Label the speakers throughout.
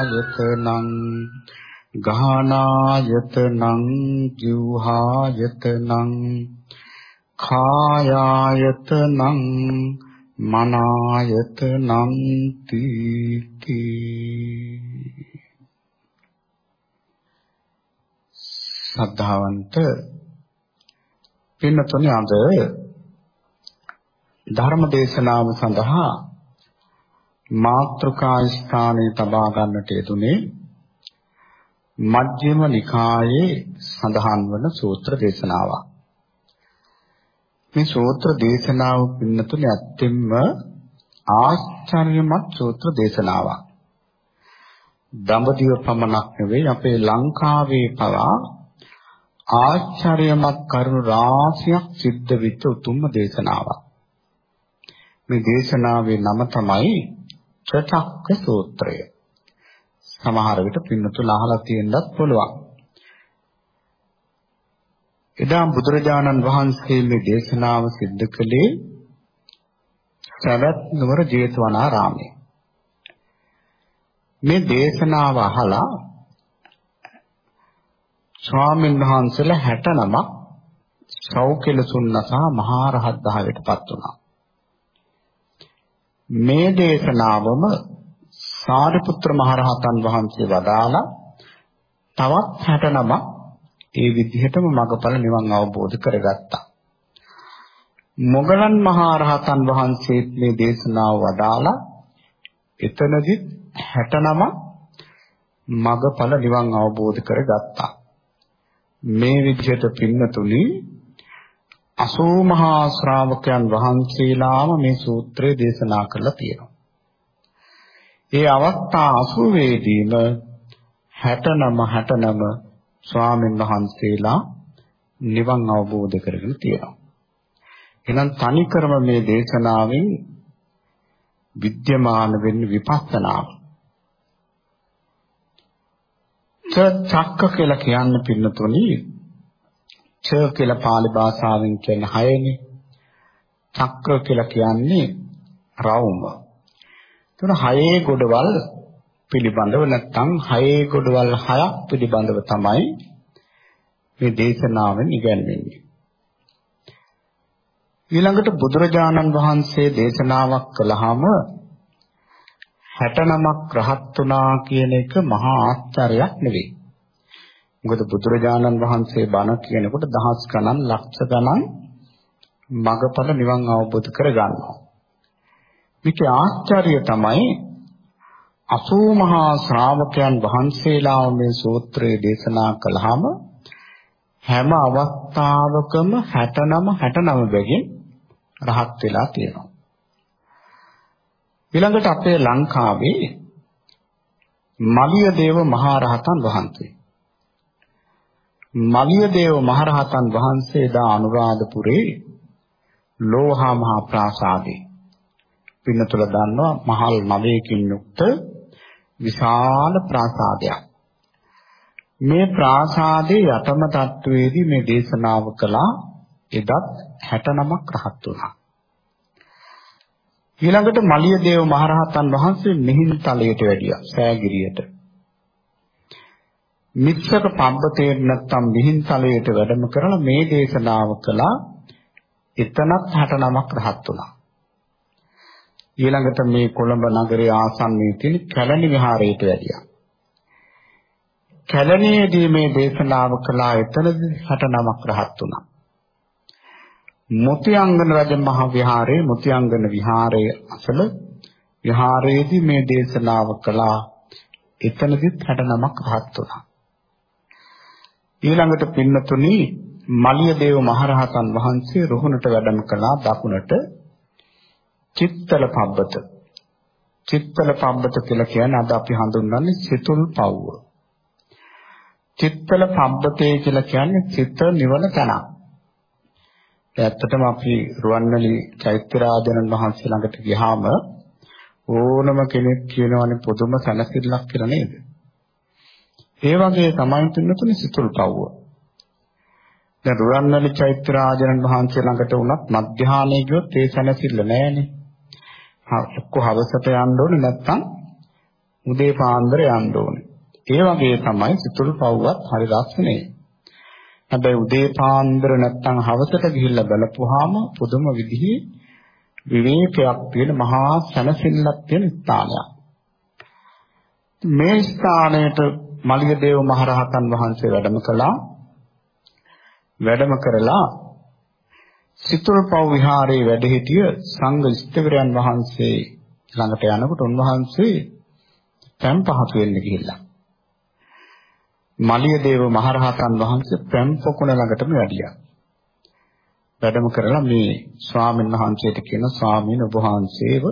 Speaker 1: කායායතනං ගානායතනං ජීවහායතනං කායායතනං මනායතනං තීති. සද්ධාවන්ත පින්නතුනි අද ධර්ම දේශනාව සඳහා මාත්‍රකා ස්ථානයේ තබා ගන්නට යෙදුනේ මජ්ක්‍ධිම නිකායේ සඳහන් වන සූත්‍ර දේශනාවක්. මේ සූත්‍ර දේශනාව පින්නතුනි ඇත්තෙන්ම ආශ්චර්යමත් සූත්‍ර දේශනාවක්. දඹදිව පමණක් නෙවෙයි අපේ ලංකාවේ පවා ආශ්චර්යමත් කරුණු රාශියක් සිද්ධ වෙච්ච උතුම්ම දේශනාවක්. මේ දේශනාවේ නම තමයි චතක්ක සූත්‍රය. සමහර විට පින්නතුල අහලා තියෙන්නත් පුළුවන්. එදා බුදුරජාණන් වහන්සේ මේ දේශනාව සිද්ධ කළේ සවැත් නුවර ජේතවනාරාමයේ. මේ දේශනාව අහලා ස්වාමීන් වහන්සේලා 69ක් සෞඛ්‍යලසුන්නසා මහා රහත් භාවයටපත් වුණා. මේ දේශනාවම සාරිපුත්‍ර මහරහතන් වහන්සේ වදාලා තවත් 69ක් ඒ විදිහටම මගපල නිවන් අවබෝධ කරගත්තා. මොගලන් මහරහතන් වහන්සේත් මේ දේශනාව වදාලා එතනදිත් 69 මගපල නිවන් අවබෝධ කරගත්තා. මේ විදිහට පින්නතුනි 80 මහා ශ්‍රාවකයන් වහන්සේලාම මේ සූත්‍රය දේශනා කරලා තියෙනවා. ඒ අවස්ථා 80 දීම 69 69 ස්වාමීන් වහන්සේලා නිවන් අවබෝධ කරගෙන තියෙනවා. එහෙනම් තනිකරම මේ දේශනාවෙන් විද්‍යමාන වෙන්නේ විපස්සනාව. චක්ක කියලා කියන්න පින්නතුනි ච කියලා pāli භාෂාවෙන් කියන හයනේ. චක්‍ර කියලා කියන්නේ රවුම. එතන හයේ ගොඩවල් පිළිබඳව නැත්නම් හයේ ගොඩවල් හයක් පිළිබඳව තමයි මේ දේශනාවෙන් ඉගැන්වෙන්නේ. ඊළඟට බුදුරජාණන් වහන්සේ දේශනාවක් කළාම 69ක් රහත් වුණා කියන එක මහා ආශ්චර්යයක් නෙවෙයි. මොකද බුදුරජාණන් වහන්සේ බණ කියනකොට දහස් ගණන් ලක්ෂ ගණන් මගපල නිවන් අවබෝධ කර ගන්නවා. මේකේ ආශ්චර්යය තමයි 80 මහා ශ්‍රාවකයන් වහන්සේලා මේ සූත්‍රය දේශනා කළාම හැම අවස්ථාවකම 69 69 බැගින් රහත් වෙලා තියෙනවා. ඊළඟට අපේ ලංකාවේ මලියදේව මහරහතන් වහන්සේ මලියදේව මහරහතන් වහන්සේ දා අනුරාධපුරේ ලෝහා මහා ප්‍රාසාදේ පින්නතුල දන්නවා මහල් නවයකින් යුක්ත විශාල ප්‍රාසාදයක්. මේ ප්‍රාසාදයේ යටම තට්ටුවේදී මේ දේශනාව කළා එදත් 69ක් රහත් වුණා. ඊළඟට මලියදේව මහරහතන් වහන්සේ මිහින්තලයට වැඩියා සෑගිරියට. මිත්සක පබ්බතේ නැත්තම් මිහින්තලයට වැඩම කරලා මේ දේශනාව කළා එතනත් 69ක් රහත් වුණා. ඊළඟට මේ කොළඹ නගරයේ ආසන්නයේ තියෙන කැලණි විහාරයට වැඩියා. කැලණියේදී මේ දේශනාව කළා එතනදී 69ක් රහත් වුණා. මුතියංගන රජ මහ විහාරයේ මුතියංගන විහාරයේ අසල විහාරයේදී මේ දේශනාව කළා එතනදිත් 69ක් රහත් වුණා. ඊළඟට පින්නතුනි මලියදේව මහරහතන් වහන්සේ රුහුණට වැඩම කළා දකුණට චිත්තල පබ්බත. චිත්තල පබ්බත කියලා කියන්නේ අද අපි හඳුන්වන්නේ සිතුල් පව්ව. චිත්තල පබ්බතේ කියලා කියන්නේ චිත්ත නිවන තැනක්. ඇත්තටම අපි රුවන්වැලි චෛත්‍යරාජනන් වහන්සේ ළඟට ගියාම ඕනම කෙනෙක් කියනවනේ පොදුම සැනසෙල්ලක් කියලා නේද? ඒ වගේ තමයි තුන්තුනේ සිතුල් පව්ව. දැන් රුවන්වැලි චෛත්‍යරාජනන් වහන්සේ ළඟට වුණත් මධ්‍යහානයේ ගියොත් ඒ සැනසෙල්ල නෑනේ. එක්ක හවසට යන්න ඕනේ නැත්නම් උදේ පාන්දර යන්න ඕනේ. ඒ වගේ තමයි සිතුල් පව්වත් හරි ලස්සනේ. හැබැයි උදේ පාන්දර නැත්තම් හවසට ගිහිල්ලා බලපුවාම පුදුම විදිහේ විවේකයක් තියෙන මහා සැනසෙල්ලක් තියෙන ස්ථානයක්. මේ ස්ථානයට මලියදේව මහරහතන් වහන්සේ වැඩම කළා. වැඩම කරලා සිතුල්පව් විහාරයේ වැඩ සිටිය සංඝ ස්ථවිරයන් වහන්සේ ළඟට යනකොට උන්වහන්සේ පැම් පහතු වෙන්න ගිහිල්ලා. මලියදේව මහරහතන් වහන්සේ පැම් පොකුණ ළඟටම වැඩියා. වැඩම කරලා මේ ස්වාමීන් වහන්සේට කියන ස්වාමීන් වහන්සේව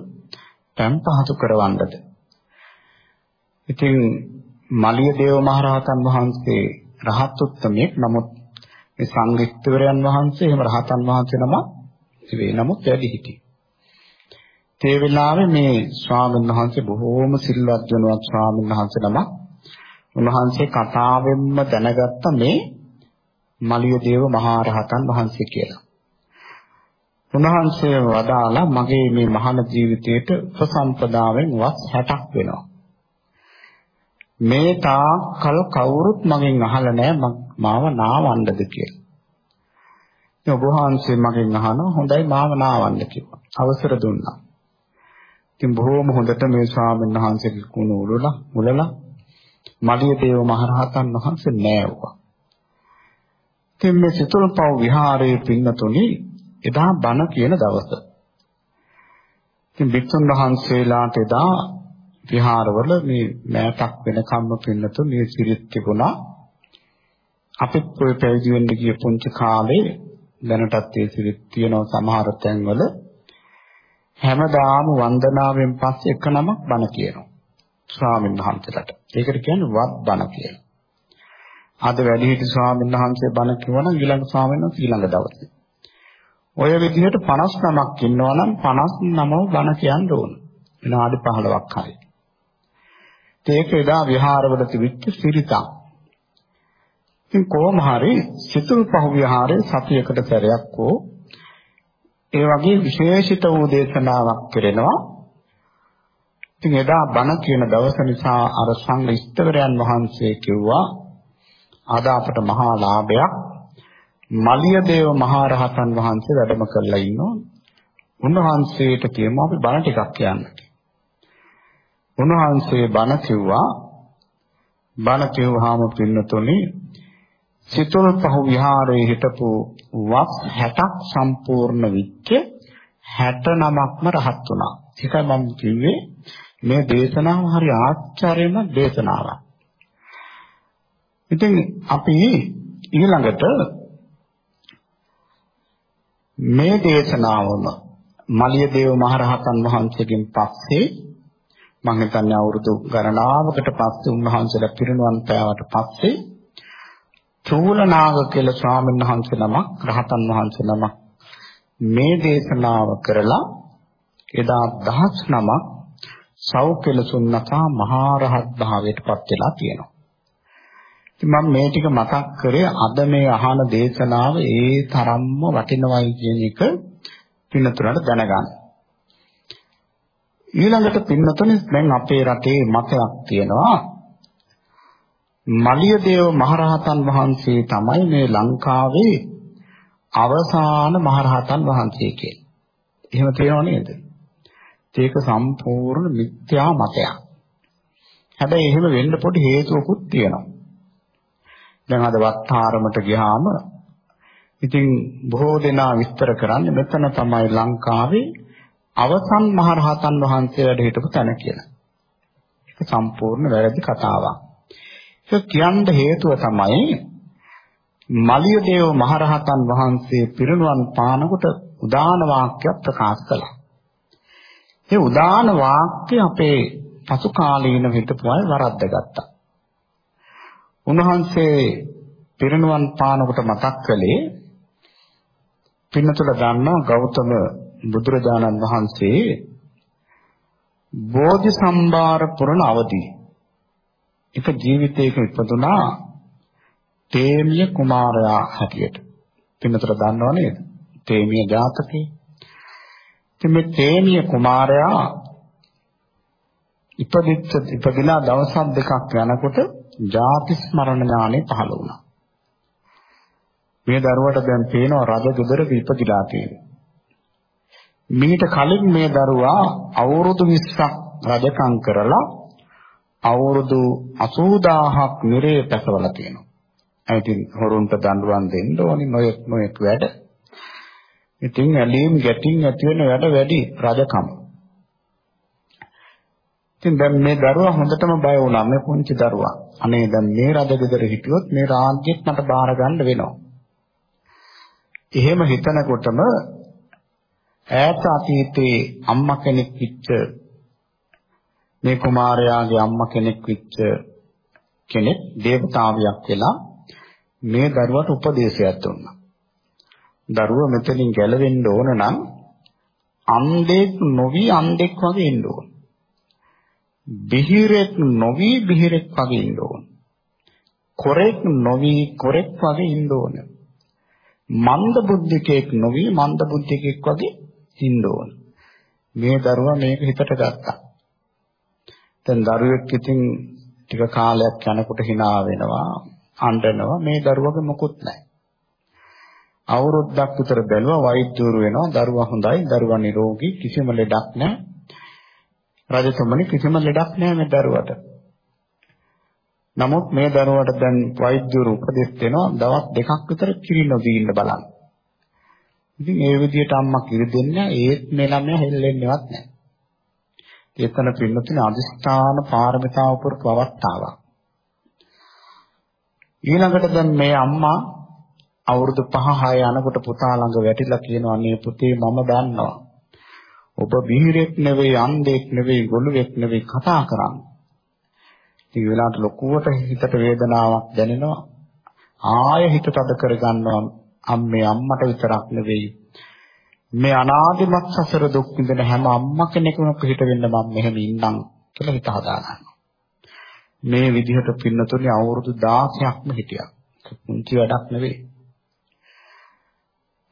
Speaker 1: පැම් පහතු කරවන්නද. ඉතින් මලියදේව මහරහතන් වහන්සේ රහත් උත්තමයෙක් නමුත් මේ සංඝිත්වරයන් වහන්සේ එහෙම රහතන් වහන්සේ නම නෙවෙයි නමුත් වැඩි හිටියේ. ඒ වෙලාවේ මේ ස්වාමීන් වහන්සේ බොහෝම සිල්වත් ජනවත් ස්වාමීන් වහන්සේ නම උන්වහන්සේ කතාවෙන්ම දැනගත්ත මේ මලියදේව මහරහතන් වහන්සේ කියලා. උන්වහන්සේ වදාලා මගේ මේ මහාන ජීවිතයට උපසම්පදාවෙන් වස් 60ක් වෙනවා. මේ තාකල් කවුරුත් මගෙන් අහලා නැහැ මාව නාවන්නද කියලා. ඉතින් ඔබ වහන්සේ මගෙන් අහනවා හොඳයි මාව නාවන්න කියලා. අවසර දුන්නා. ඉතින් බොහෝම හොඳට මේ ස්වාමීන් වහන්සේගේ කුණ උලලා මුලලා මලිය දේව මහරහතන් වහන්සේ නෑවුවා. ඉතින් මේ සිතුල්පව් විහාරයේ පින්නතුනි එදා බණ කියන දවස. ඉතින් බික්ෂුන් වහන්සේලාට එදා විහාරවල මේ මෑතක් වෙනකම්ම පින්නතු මේ සිරිත් තිබුණා. අපිත් ඔය පැවිදි වෙන්න ගිය පුංචි කාලේ දැනටත් ඒ සිරිත් තියෙනවා සමහර තැන්වල හැමදාම වන්දනාවෙන් පස්සේ එක නමක් බණ කියනවා ස්වාමීන් වහන්සේලාට. ඒකට කියන්නේ වත් බණ කියලා. අද වැඩිහිටි ස්වාමීන් වහන්සේ බණ කියවනම් ඊළඟ ස්වාමීන් වහන්සේ ඊළඟ දවසේ. ඔය විදිහට 59ක් ඉන්නවා නම් 59ම බණ කියන්න ඕන. විනාඩි 15ක් හරියි. ඒක එදා විහාරවල තිබිච්ච සිරිතක්. ඉතින් කොහොම හරි සිතුල් පහු විහාරයේ සතියකට සැරයක් හෝ ඒ වගේ විශේෂිත වූ දේශනාවක් කරනවා. ඉතින් එදා බණ කියන දවස නිසා අර සංඝ ඉස්තවරයන් වහන්සේ කිව්වා අද අපට මහා ලාභයක් මලියදේව මහරහතන් වහන්සේ වැඩම කරලා ඉන්නවා. උන්වහන්සේට කියමු අපි බණ ටිකක් කියන්න. උන්වහන්සේ බණ කිව්වා බණ කිව්වහම පින්නතුනි සිතුල් පහු විහාරයේ හිටපු වස් 60ක් සම්පූර්ණ වෙච්ච 69ක්ම රහත් වුණා. ඒකයි මම කිව්වේ මේ දේශනාව හරි ආශ්චර්යමත් දේශනාවක්. ඉතින් අපි ඊළඟට මේ දේශනාවම මලියදේව මහරහතන් වහන්සේගෙන් පස්සේ මම හිතන්නේ අවුරුදු ගණනාවකට පස්සේ උන්වහන්සේලා පිරිනුවන් පෑවට පස්සේ චූලනාග කියලා ස්වාමීන් වහන්සේ නමක් රහතන් වහන්සේ නමක් මේ දේශනාව කරලා එදා දහස් නමක් සෞඛ්‍යලසුන්නතා මහා රහත් භාවයට පත් වෙලා තියෙනවා. ඉතින් මම මේ ටික මතක් කරේ අද මේ අහන දේශනාව ඒ තරම්ම වටිනවයි කියන එක පින්නතුරට දැනගන්න. ඊළඟට පින්නතුනේ දැන් අපේ රටේ මතයක් තියෙනවා මලියදේව මහරහතන් වහන්සේ තමයි මේ ලංකාවේ අවසාන මහරහතන් වහන්සේ කියලා. එහෙම තියෙනව නේද? ඒක සම්පූර්ණ මිත්‍යා මතයක්. හැබැයි එහෙම වෙන්න පොඩි හේතුවකුත් තියෙනවා. දැන් අද වත්තාරමට ගියාම ඉතින් බොහෝ දෙනා විස්තර කරන්නේ මෙතන තමයි ලංකාවේ අවසන් මහරහතන් වහන්සේ වැඩ හිටපු තැන කියලා. ඒක සම්පූර්ණ වැරදි කතාවක්. ඒක කියන්න හේතුව තමයි මලියදේව මහරහතන් වහන්සේ පිරිනුවන් පානකොට උදාන වාක්‍යයක් ප්‍රකාශ කළා. ඒ උදාන වාක්‍ය අපේ පසු කාලීන හිටපු අය වරද්දගත්තා. උන්වහන්සේ පිරිනුවන් පානකොට මතක් කළේ පින්නතුල දන්නා ගෞතම බුදුරජාණන් වහන්සේ බෝධි සම්භාර පුරණ අවදී එක ජීවිතයක ඉපදුනා තේමිය කුමාරයා හැටියට. පින්නතර දන්නව නේද? තේමිය ජාතකේ. ඉතින් මේ තේමිය කුමාරයා ඉපදිච්ච ඉපදිලා දවස් දෙකක් යනකොට ජාති ස්මරණ ඥානෙ පහළ වුණා. මේ දරුවට දැන් පේනවා රජ ගෙදරක ඉපදිලා තියෙනවා. මීට කලින් මේ දරුවා අවුරුදු 20ක් රජකම් කරලා අවුරුදු 80000ක් නිරේ පැසවලා තියෙනවා. ඉතින් හොරුන්ට දඬුවම් දෙන්න ඕනි නොයෙක් නොයෙක් වැඩ. ඉතින් ඇලීම් ගැටින් ඇති වෙන වැඩ වැඩි රජකම. ඉතින් දැන් මේ දරුවා හොඳටම බය වුණා මේ පුංචි දරුවා. අනේ දැන් මේ රජගෙදර හිටියොත් මේ රාජ්‍යෙත් මට බාර ගන්න වෙනවා. එහෙම හිතනකොටම ඈත අතීතයේ අම්මා කෙනෙක් ඉච්ච මේ කුමාරයාගේ අම්මා කෙනෙක් විච්ච කෙනෙක් දේවතාවියක් වෙලා මේ දරුවට උපදේශයක් දුන්නා. දරුවා මෙතනින් ගැලවෙන්න ඕන නම් අන්ධෙක් නොවි අන්ධෙක් වගේ ඉන්න ඕන. බිහිරෙක් නොවි බිහිරෙක් වගේ ඉන්න ඕන. කොරෙක් නොවි කොරෙක් වගේ ඉන්න ඕන. මන්ද බුද්ධිකෙක් නොවි මන්ද බුද්ධිකෙක් වගේ ඉන්න ඕන. මේ දරුවා මේක හිතට ගත්තා. දැන් දරුවෙක් ඉතින් ටික කාලයක් යනකොට hina වෙනවා, අඬනවා. මේ දරුවගේ මොකුත් නැහැ. අවුරුද්දක් විතර බැලුවා වෛද්‍යවරු වෙනවා, දරුවා හොඳයි, දරුවා නිරෝගී, කිසිම ලෙඩක් නැහැ. රජතුමනි කිසිම ලෙඩක් නැහැ මේ දරුවට. නමුත් මේ දරුවට දැන් වෛද්‍යවරු උපදෙස් දෙනවා දවස් දෙකක් විතර කිරි නොදී ඉන්න බලන්න. ඉතින් ඒ විදිහට අම්මා කිරි දෙන්නේ ඒත් මේ ළමයා හෙල්ලෙන්නේවත් නැහැ. එතන පින්නතුනේ අදිස්ථාන පාරමිතාව පුරපු අවස්ථාවක්. ඊළඟට දැන් මේ අම්මා අවුරුදු 5 6 යනකොට පුතා ළඟ වැටිලා කියනවා අනේ පුතේ මම දන්නවා. ඔබ බිහිරෙක් නෙවෙයි අන්ධෙක් නෙවෙයි ගොළුෙක් නෙවෙයි කතා කරන්නේ. ඉතින් ඒ වෙලාවට ලොකුවට හිතට වේදනාවක් දැනෙනවා. ආය හිත තද කරගන්නවා අම්මේ අම්මට විතරක් නෙවෙයි මේ අනාදිමත් සසර දුක් විඳින හැම අම්මා කෙනෙකුම පිට වෙන්න මම මෙහෙම ඉන්නම් කියලා හිත හදාගන්නවා. මේ විදිහට පින්නතුනේ අවුරුදු 16ක්ම හිටියා. පුංචි වැඩක් නෙවෙයි.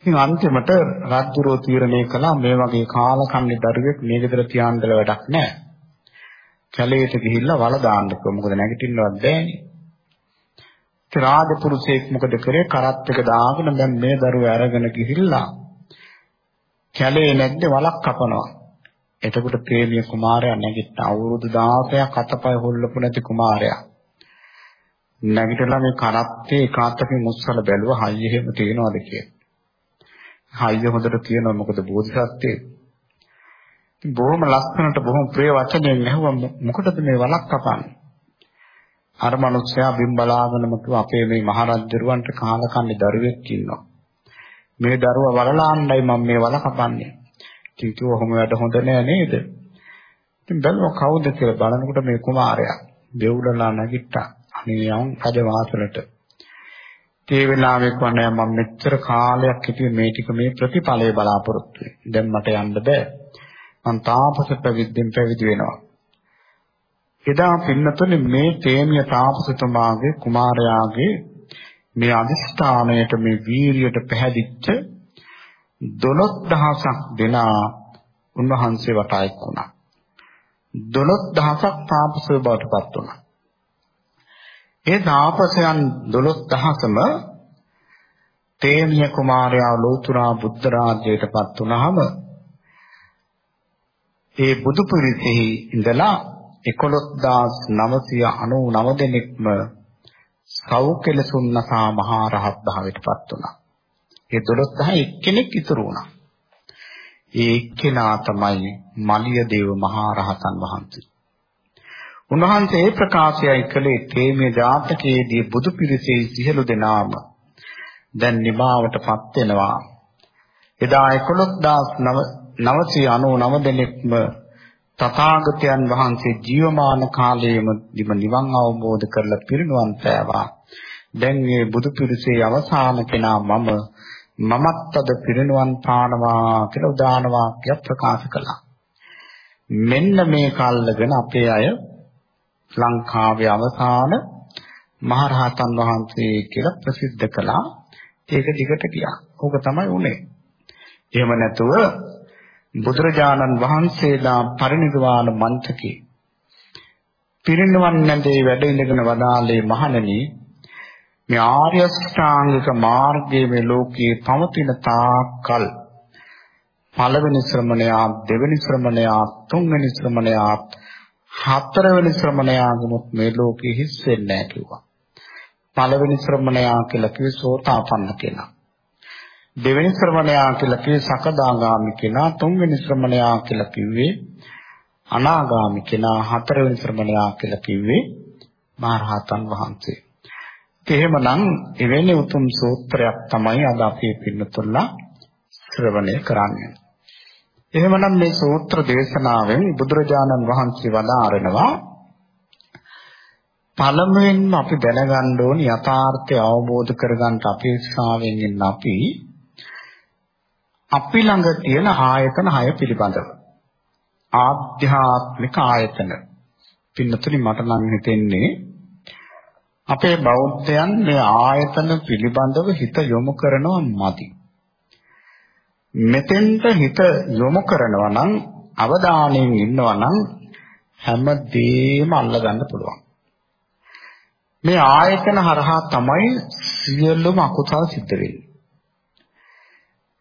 Speaker 1: ඉතින් අන්තිමට රාජ්‍යරෝ තීරණය කළා මේ වගේ කාලකන්ණි දරුවෙක් මේ ගෙදර තියාන්නදල වැඩක් නැහැ. කැලේට ගිහිල්ලා වල දාන්න කිව්වා. මොකද නැගිටින්නවත් බෑනේ. ඉතින් රාජපුරුෂයෙක් මොකද කරේ? කරත් එක දාගෙන දැන් මේ දරුවා අරගෙන ගිහිල්ලා කැලේ නැද්ද වලක් කපනවා. එතකොට ප්‍රේමිය කුමාරයා නැගිට අවුරුදු 16ක් අතපය හොල්ලපු නැති කුමාරයා. නැගිටලා මේ කරත්තේ එකාතකින් මුස්සල බැලුවා හයිය එහෙම තියනවාද කියලා. හයිය හොඳට තියෙනවා මොකද බෝධිසත්වයේ බොහොම ලස්සනට බොහොම ප්‍රිය වචනයෙන් ඇහුවා මොකටද මේ වලක් කපන්නේ? අර මනුස්සයා බිම් බලාගෙනම කිව්වා අපේ මේ මහරජුරවන්ට කාලා කන්නේ දරුවෙක් ඉන්නවා. මේ දරුවා වලලාන්නයි මම මේ වල කපන්නේ. ඉතින් කිව්වොම වැඩ හොඳ නෑ නේද? ඉතින් බැලුවා කවුද කියලා බලනකොට මේ කුමාරයා දෙව්ලලා නැගිට්ටා. අනේ යම් රජවාසලට. ඒ වෙලාවේ කොහොනේ මම මෙච්චර කාලයක් හිටියේ මේ ටික මේ ප්‍රතිඵලය බලාපොරොත්තු වෙන්නේ. දැන් මට යන්න බෑ. මං තාපස පැවිද්දෙන් පැවිදි වෙනවා. එදා පින්නතුනේ මේ තේමිය තාපසතුමාගේ කුමාරයාගේ මේ අදිස්ථානයට මේ වීරියට පැහැදිච්ච 12000ක් දෙනා උන්වහන්සේ වටා එක් වුණා. 12000ක් තාපසව බවට පත් වුණා. ඒ තාපසයන් 12000ම තේමිය කුමාරයා ලෝතුරා බුද්ධ රාජ්‍යයට පත් වුණාම ඒ බුදු පිරිසෙහි ඉඳලා 11999 දෙනෙක්ම සෞඛලසුන්නසා මහා රහත් භාවයට පත් වුණා. ඒ 12000 එක්කෙනෙක් ඉතුරු වුණා. ඒ එක්කෙනා තමයි මලිය දේව මහා රහතන් වහන්සේ. උන්වහන්සේ ඒ ප්‍රකාශයයි කළේ තේමේ ජාතකයේදී බුදු පිරිසේ සියලු දෙනාම දැන් නිමාවටපත් වෙනවා. එදා 11999 දෙනෙක්ම තථාගතයන් වහන්සේ ජීවමාන කාලයේම නිවන් අවබෝධ කරලා පිරිනුවන් පෑවා. දැන් මේ බුදු පිරිසේ අවසාන කෙනා මම මමත් අද පිරිනුවන් පානවා කියලා උදාන වාක්‍යයක් ප්‍රකාශ කළා. මෙන්න මේ කල්ලගෙන අපේ අය ලංකාවේ අවසාන මහරහතන් වහන්සේ කියලා ප්‍රසිද්ධ කළා. ඒක දිගට ගියා. ඕක තමයි උනේ. එහෙම නැතුව බුදුරජාණන් වහන්සේලා පරිනිර්වාණ මන්ත්‍රකේ පිරිනවන් නැදේ වැඩ ඉඳගෙන වදාළේ මහණනි මේ ආර්ය ශ්‍රාංගික මාර්ගයේ මේ ලෝකයේ පවතින තාකල් පළවෙනි ශ්‍රමණයා දෙවෙනි ශ්‍රමණයා තුන්වෙනි ශ්‍රමණයා හතරවෙනි ශ්‍රමණයාගමුත් මේ ලෝකෙ හිස් වෙන්නේ නැහැ කිව්වා. පළවෙනි ශ්‍රමණයා කියලා කිව්වේ සෝතාපන්න කෙනා. දෙවෙනි ශ්‍රමණයා කියලා කිව්වේ සකදාගාමි කෙනා. තුන්වෙනි ශ්‍රමණයා කියලා කිව්වේ අනාගාමි කෙනා. හතරවෙනි ශ්‍රමණයා කියලා කිව්වේ මහරහතන් වහන්සේ. එහෙමනම් එවැනි උතුම් සූත්‍රයක් තමයි අද අපි පින්නතුල්ලා ශ්‍රවණය කරන්නේ. එහෙමනම් මේ සූත්‍ර දේශනාවෙන් බුදුරජාණන් වහන්සේ වදාරනවා පළමුවෙන්ම අපි දැනගන්න ඕනි යථාර්ථය අවබෝධ කරගන්න අපේක්ෂාවෙන් ඉන්න අපි අපි ළඟ තියෙන ආයතන 6 පිළිබඳව ආධ්‍යාත්මික ආයතන පින්නතුනි මට නම් හිතෙන්නේ අපේ බෞද්ධයන් මේ ආයතන පිළිබඳව හිත යොමු කරනවා මදි. මෙතෙන්ට හිත යොමු කරනවා නම් අවධානයෙන් ඉන්නවා නම් හැමදේම අල්ලගන්න පුළුවන්. මේ ආයතන හරහා තමයි සියලුම අකුසල් සිද්ධ වෙන්නේ.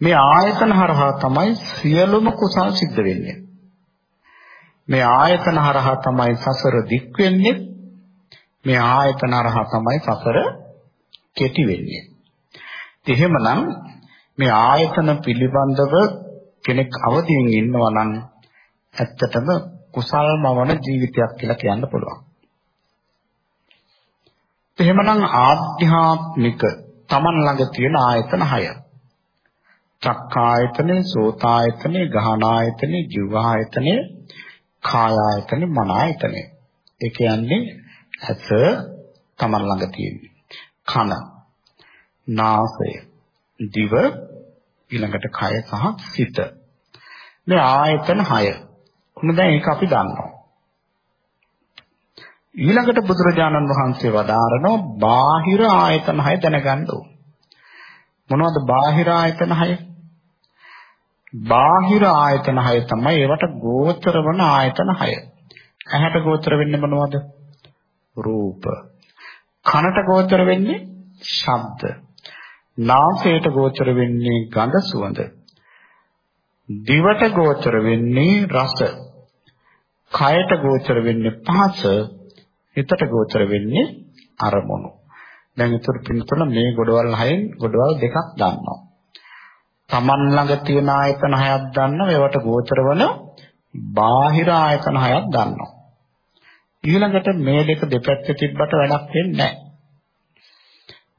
Speaker 1: මේ ආයතන හරහා තමයි සියලුම කුසල් සිද්ධ වෙන්නේ. මේ ආයතන හරහා තමයි සසර දික් වෙන්නේ. මේ ආයතන හරහා තමයි සසර කෙටි වෙන්නේ. එහෙමනම් මේ ආයතන පිළිබඳව කෙනෙක් අවදියෙන් ඉන්නවා නම් ඇත්තටම කුසල්මවන ජීවිතයක් කියලා කියන්න පුළුවන්. එහෙමනම් ආධ්‍යාත්මික Taman ළඟ තියෙන ආයතන 6. චක්කායතනේ, සෝතායතනේ, ගහනායතනේ, ජීවායතනේ, කායායතනේ, මනායතනේ. ඒ කියන්නේ ඇස Taman ළඟ තියෙන්නේ. කන, නාසය, දිව ඊළඟට කය සහ සිත. මේ ආයතන 6. කොහොමද ඒක අපි දන්නවා. ඊළඟට බුදුරජාණන් වහන්සේ වදාරනවා බාහිර ආයතන 6 දැනගන්න ඕන. මොනවද බාහිර ආයතන 6? බාහිර ආයතන 6 තමයි ඒවට ගෝචර වන ආයතන 6. ඇහැට ගෝචර වෙන්නේ මොනවද? රූප. කනට ගෝචර වෙන්නේ ශබ්ද. නාසයට ගෝචර වෙන්නේ ගඳ සුවඳ. දිවට ගෝචර වෙන්නේ රස. කයට ගෝචර වෙන්නේ පහස. හිතට ගෝචර වෙන්නේ අරමුණු. දැන් ඊතර පින්තුල මේ ගොඩවල් හයෙන් ගොඩවල් දෙකක් ගන්නවා. Taman ළඟ තියෙන ආයතන හයක් ගන්නවා. ඒවට ගෝචර වන බාහිර ආයතන හයක් ගන්නවා. ඊළඟට මේ දෙක දෙපැත්තේ තිබ්බට වැඩක් වෙන්නේ නැහැ.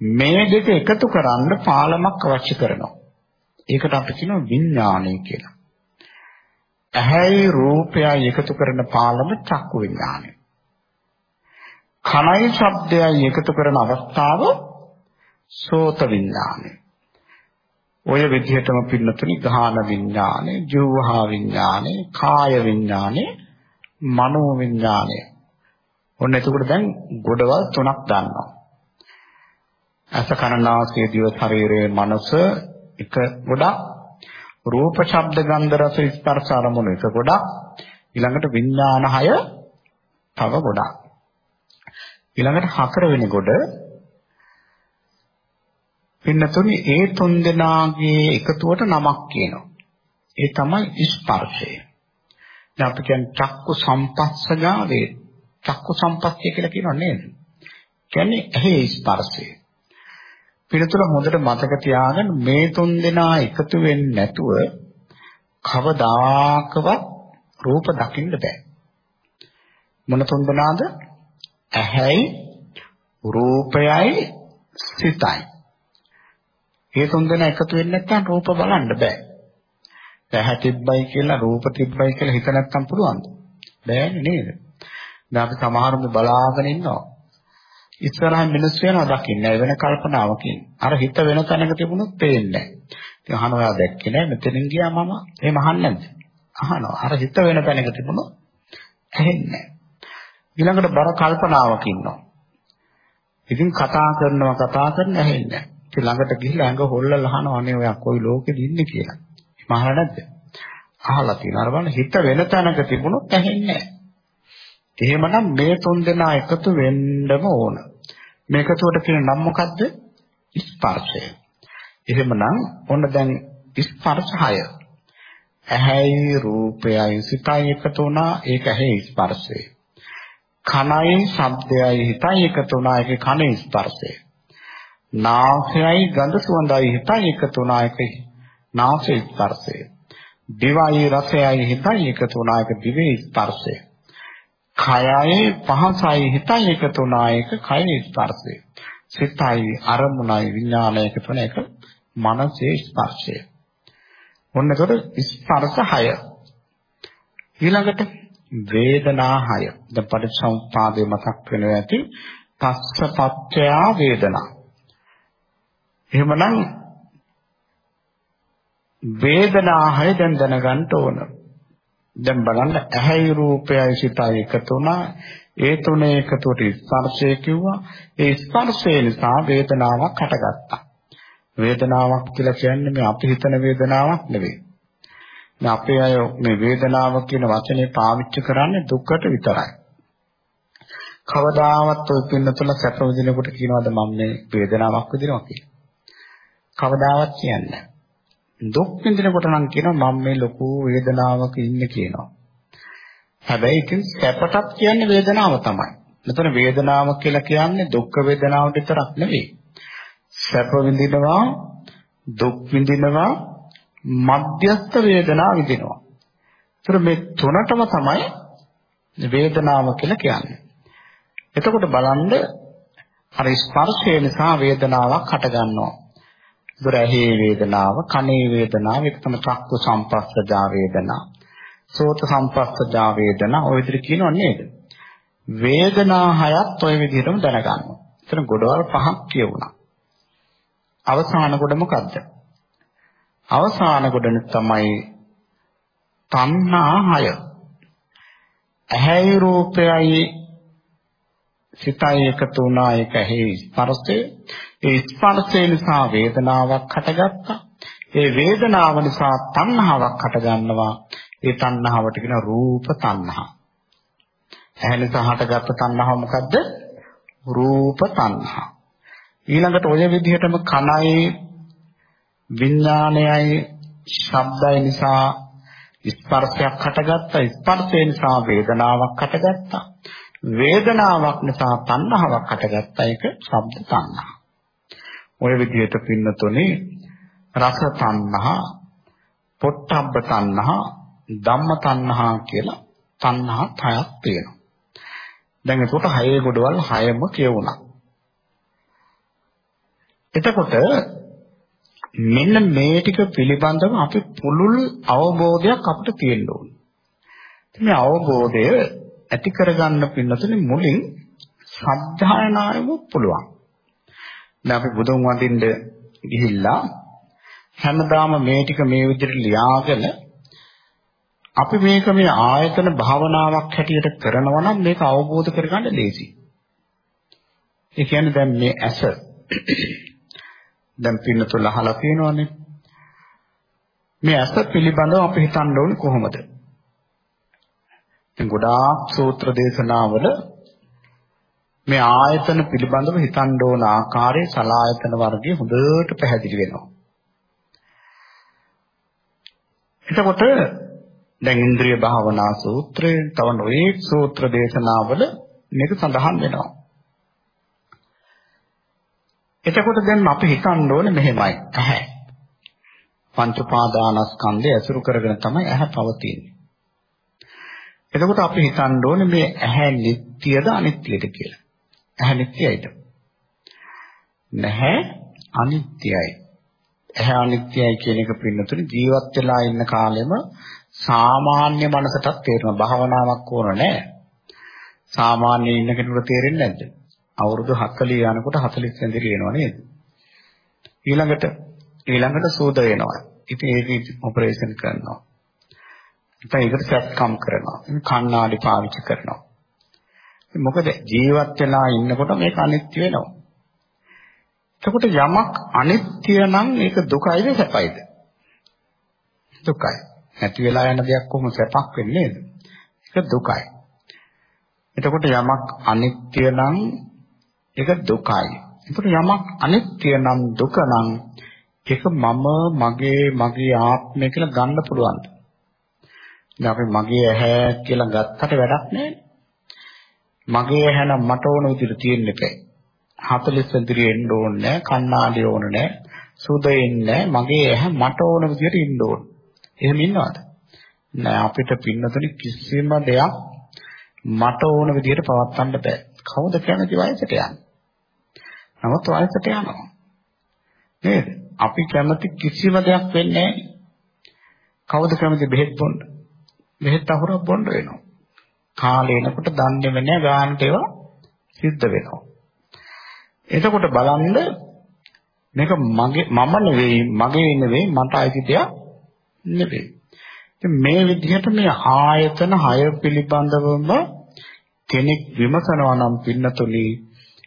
Speaker 1: මේ දෙක එකතු කරන්න පාලමක් අවශ්‍ය කරනවා. ඒකට අපි කියනවා විඥානය කියලා. ඇහැයි රූපයයි එකතු කරන පාලම චක්කු විඥානය. කනයි ශබ්දයයි එකතු කරන අවස්ථාව සෝත විඥානය. ඔය විදිහටම පින්නතුනි ගාහන විඥානය, ජීවහා විඥානය, කාය විඥානය, මනෝ විඥානය. ඔන්න එතකොට දැන් ගොඩවල් තුනක් ගන්නවා. අස කනනාසය දිව ශරීරයේ මනස එක ගොඩක් රූප ශබ්ද ගන්ධ රස ස්පර්ශ අරමුණු එක ගොඩක් ඊළඟට විඥාන හය තව ගොඩක් ඊළඟට හතරවෙනි ගොඩ පින්නතුනි ඒ තුන් දෙනාගේ එකතුවට නමක් කියනවා ඒ තමයි ස්පර්ශය දැන් අපි කියන්නේ චක්කු සම්පස්සජා වේ චක්කු සම්පස්ය කියලා කියනවා නේද කියන්නේ ඇහි ස්පර්ශය පිළිතුර හොඳට මතක තියාගන්න මේ තුන් දෙනා එකතු වෙන්නේ නැතුව කවදාකවත් රූප දකින්න බෑ. මොන තුන් දෙනාද? ඇහැයි රූපයයි සිතයි. මේ තුන් දෙනා එකතු වෙන්නේ නැත්නම් රූප බලන්න බෑ. ඇහැ තිබ්බයි කියලා රූප තිබ්බයි කියලා හිත නැත්තම් පුළුවන්ද? බෑනේ නේද? දැන් අපි සමහරුම බලාගෙන ඉන්නවා. ඉස්සරහින් මිනිස්සු වෙනවා දකින්නේ වෙන කල්පනාවකින්. අර හිත වෙන තැනක තිබුණොත් පේන්නේ නැහැ. ඉතින් අහනවා ඔයා දැක්කේ නැහැ මෙතනින් ගියා මම. එහෙම අහන්නේ නැද්ද? අහනවා. අර හිත වෙන තැනක තිබුණොත් ඇහෙන්නේ නැහැ. ඊළඟට බර කල්පනාවක් ඉන්නවා. ඉතින් කතා කරනවා කතා කරන ඇහෙන්නේ නැහැ. ඉතින් ළඟට ගිහිල්ලා ඇඟ හොල්ලලා අහනවා අනේ ඔයා කොයි ලෝකෙද ඉන්නේ කියලා. මහලා නැද්ද? අහලා තියෙනවා. අර බලන්න හිත වෙන තැනක තිබුණොත් ඇහෙන්නේ නැහැ. එහෙමනම් මේ තුන් දෙනා එකතු වෙන්නම ඕන. මේකතුවට කියන නම මොකද්ද? ස්පර්ශය. එහෙමනම් ඔන්න දැන් ස්පර්ශ 6. ඇහැයි රූපයයි සිතයි එකතු වුණා ඒක ඇහි ස්පර්ශය. කනයි ශබ්දයයි හිතයි එකතු වුණා ඒක කනේ ස්පර්ශය. නාසයයි ගඳ සුවඳයි හිතයි එකතු වුණා ඒක නාසය ස්පර්ශය. දිවයි රසයයි හිතයි එකතු වුණා ඒක දිවේ ස්පර්ශය. කයයි පහසයි හිතයි එකතු වුණා ඒක කයේ ස්පර්ශය. සිතයි අරමුණයි විඥානය එකතු වුණා ඒක මනසේ ස්පර්ශය. ඔන්න ඒකට ස්පර්ශ 6. ඊළඟට වේදනා 6. දැන් පරිසම්පාදේ මතක් වෙනවා ඇති. පස්සපච්චය වේදනා. එහෙමනම් වේදනා 6 දැන් දැනගන්න ඕන. දැන් බලන්න ඇහැයි රූපයයි සිතයි එකතු වුණා. ඒ තුනේ එකතුවට ස්පර්ශය කිව්වා. ඒ ස්පර්ශය නිසා වේදනාවක් හටගත්තා. වේදනාවක් කියලා කියන්නේ මේ අපි හිතන වේදනාවක් නෙවෙයි. මේ අපේ අය මේ වේදනාව කියන වචනේ පාවිච්චි කරන්නේ දුකට විතරයි. කවදාවත් ඔය පින්නතුල සැප විඳිනකොට කියනවාද මම මේ වේදනාවක් විඳිනවා කියලා. කවදාවත් කියන්නේ දුක් විඳිනකොට නම් කියනවා මම මේ ලොකු වේදනාවක ඉන්නේ කියනවා. හැබැයි ඉතින් සැපටත් කියන්නේ වේදනාව තමයි. මෙතන වේදනාව කියලා කියන්නේ දුක් වේදනාව විතරක් නෙවෙයි. සැප විඳිනවා දුක් විඳිනවා මධ්‍යස්ථ වේදනා විඳිනවා. ඒතර මේ තුනටම තමයි වේදනාව කියලා කියන්නේ. එතකොට බලන්න අර ස්පර්ශය නිසා වේදනාවක් හට ගන්නවා. ඒතර ඇහි වේදනාව, කනේ වේදනාව, ඒක තමයි චක්කු සම්පස්සජා වේදනා. සෝත සම්පස්සජා වේදනා ඔය විදිහට කියනව නේද? වේදනා හයත් ඔය විදිහටම දැනගන්නවා. එතන ගොඩවල් පහක් කියවුණා. අවසාන කොට මොකද්ද? අවසාන කොටන තමයි තණ්හා හය. ඇහැයි රූපයයි සිතයි එකතු වුණා ඒක ඇහි ස්පර්ශය. ඒ ස්පර්ශය නිසා වේදනාවක් හටගත්තා. ඒ වේදනාව නිසා තණ්හාවක් හටගන්නවා. ඒ තණ්හාවට කියන රූප තණ්හා. ඇහැ නිසා හටගත්ත තණ්හාව මොකද්ද? රූප තණ්හා. ඊළඟට ඔය විදිහටම කනයි විඥානයයි ශබ්දය නිසා ස්පර්ශයක් හටගත්තා. ස්පර්ශය නිසා වේදනාවක් හටගත්තා. වේදනාවක් නිසා තණ්හාවක් හටගත්තා. ඒක ශබ්ද තණ්හා. ඔය විදිහට පින්නතුනේ රස තණ්හා පොට්ටබ්බ තණ්හා ධම්ම තණ්හා කියලා තණ්හා හයක් තියෙනවා. දැන් ඒකට හයේ ගොඩවල් හයම කියවුණා එතකොට මෙන්න මේ ටික පිළිබඳව අපි පුළුල් අවබෝධයක් අපිට තියෙන්න ඕනේ. මේ අවබෝධය ඇති කරගන්න පින්නතුනේ මුලින් සද්ධායනායම පුළුවන්. දැන් අපි බුදුන් වඳින්න ගිහිල්ලා හැමදාම මේ ටික මේ විදිහට ලියාගෙන අපි මේක මේ ආයතන භාවනාවක් හැටියට කරනවා නම් මේක අවබෝධ කරගන්න ලේසියි. ඒ කියන්නේ දැන් මේ ඇස දැන් පින්නතුල අහලා තියෙනවනේ. මේ ඇස පිළිබඳව අපි හිතන්න ඕනේ කොහොමද? දැන් ගොඩාක් සූත්‍ර දේශනාවල මේ ආයතන පිළිබඳව හිතන්න ඕන ආකාරයේ සලායතන වර්ගය හොඳට පැහැදිලි වෙනවා. එතකොට දැන් ඉන්ද්‍රිය භාවනා සූත්‍රය, තව නොයෙක් සූත්‍ර දේශනාවල මේක සඳහන් වෙනවා. එතකොට දැන් අපි හිතන්න ඕනේ මෙහෙමයි. ඇහැ. පංච පාදානස්කන්ධය ඇසුරු කරගෙන තමයි ඇහැ පවතින්නේ. එතකොට අපි හිතන්න ඕනේ මේ ඇහැ නිට්ටියද අනිත්‍යද කියලා. ඇහැ නිට්ටයයිද? නැහැ අනිත්‍යයි. ඇහැ අනිත්‍යයි කියන එක පින්නතුනි ජීවත් වෙලා ඉන්න කාලෙම සාමාන්‍ය මනසටත් තේරෙනවා. භාවනාවක් ඕන නැහැ. සාමාන්‍ය ඉන්න කෙනෙකුට තේරෙන්නේ නැද්ද? අවුරුදු 40 යනකොට 40 සැඳිරි වෙනවා නේද? ඊළඟට ඊළඟට සෝද වෙනවා. ඉතින් ඒක ඔපරේෂන් කරනවා. ඉතින් ඒකට සැත්කම් කරනවා. කණ්ණාඩි පාවිච්චි කරනවා. මොකද ජීවත් වෙලා ඉන්නකොට මේක අනිත්‍ය වෙනවා. එතකොට යමක් අනිත්‍ය නම් ඒක දුකයිද සැපයිද? දුකයි. නැති වෙලා යන දෙයක් කොහොම සැපක් වෙන්නේ නේද? ඒක දුකයි. එතකොට යමක් අනිත්‍ය නම් ඒක දුකයි. එතකොට යමක් අනිත්‍ය නම් දුක නම් ඒක මම මගේ මගේ ආත්මය කියලා ගන්න පුළුවන්ද? දැන් අපි මගේ ඇහැ කියලා ගත්තට වැඩක් නැහැ. මගේ ඇහැ නම් මට ඕන විදිහට තියෙන්න එපා. 40 සෙන්තිරිය එන්න ඕනේ නැහැ, කණ්ණාඩි ඕනේ නැහැ, සුද එන්නේ මගේ ඇහැ මට ඕන විදිහට ඉන්න ඕන. එහෙම ඉන්නවද? නෑ අපිට පින්නතුනි කිසිම දෙයක් මට ඕන විදිහට පවත්වන්න බෑ. කවුද කැමති වයසට යන්නේ? නමුත් වයසට යනවා. නේද? අපි කැමති කිසිම දෙයක් වෙන්නේ නැහැ. කවුද කැමති බෙහෙත් බොන්න? බෙහෙත් අහුරක් බොන්න වෙනවා. කාලේ එනකොට දන්නේම නැහැ ගානට ඒවා සිද්ධ වෙනවා. එතකොට බලන්න මේක මගේ මම නෙවෙයි මගේ නෙවෙයි මට අයිති දෙයක් නෙවෙයි. මේ විදිහට මේ ආයතන හය පිළිබඳවම කෙනෙක් විමසනවා නම් පින්නතුලි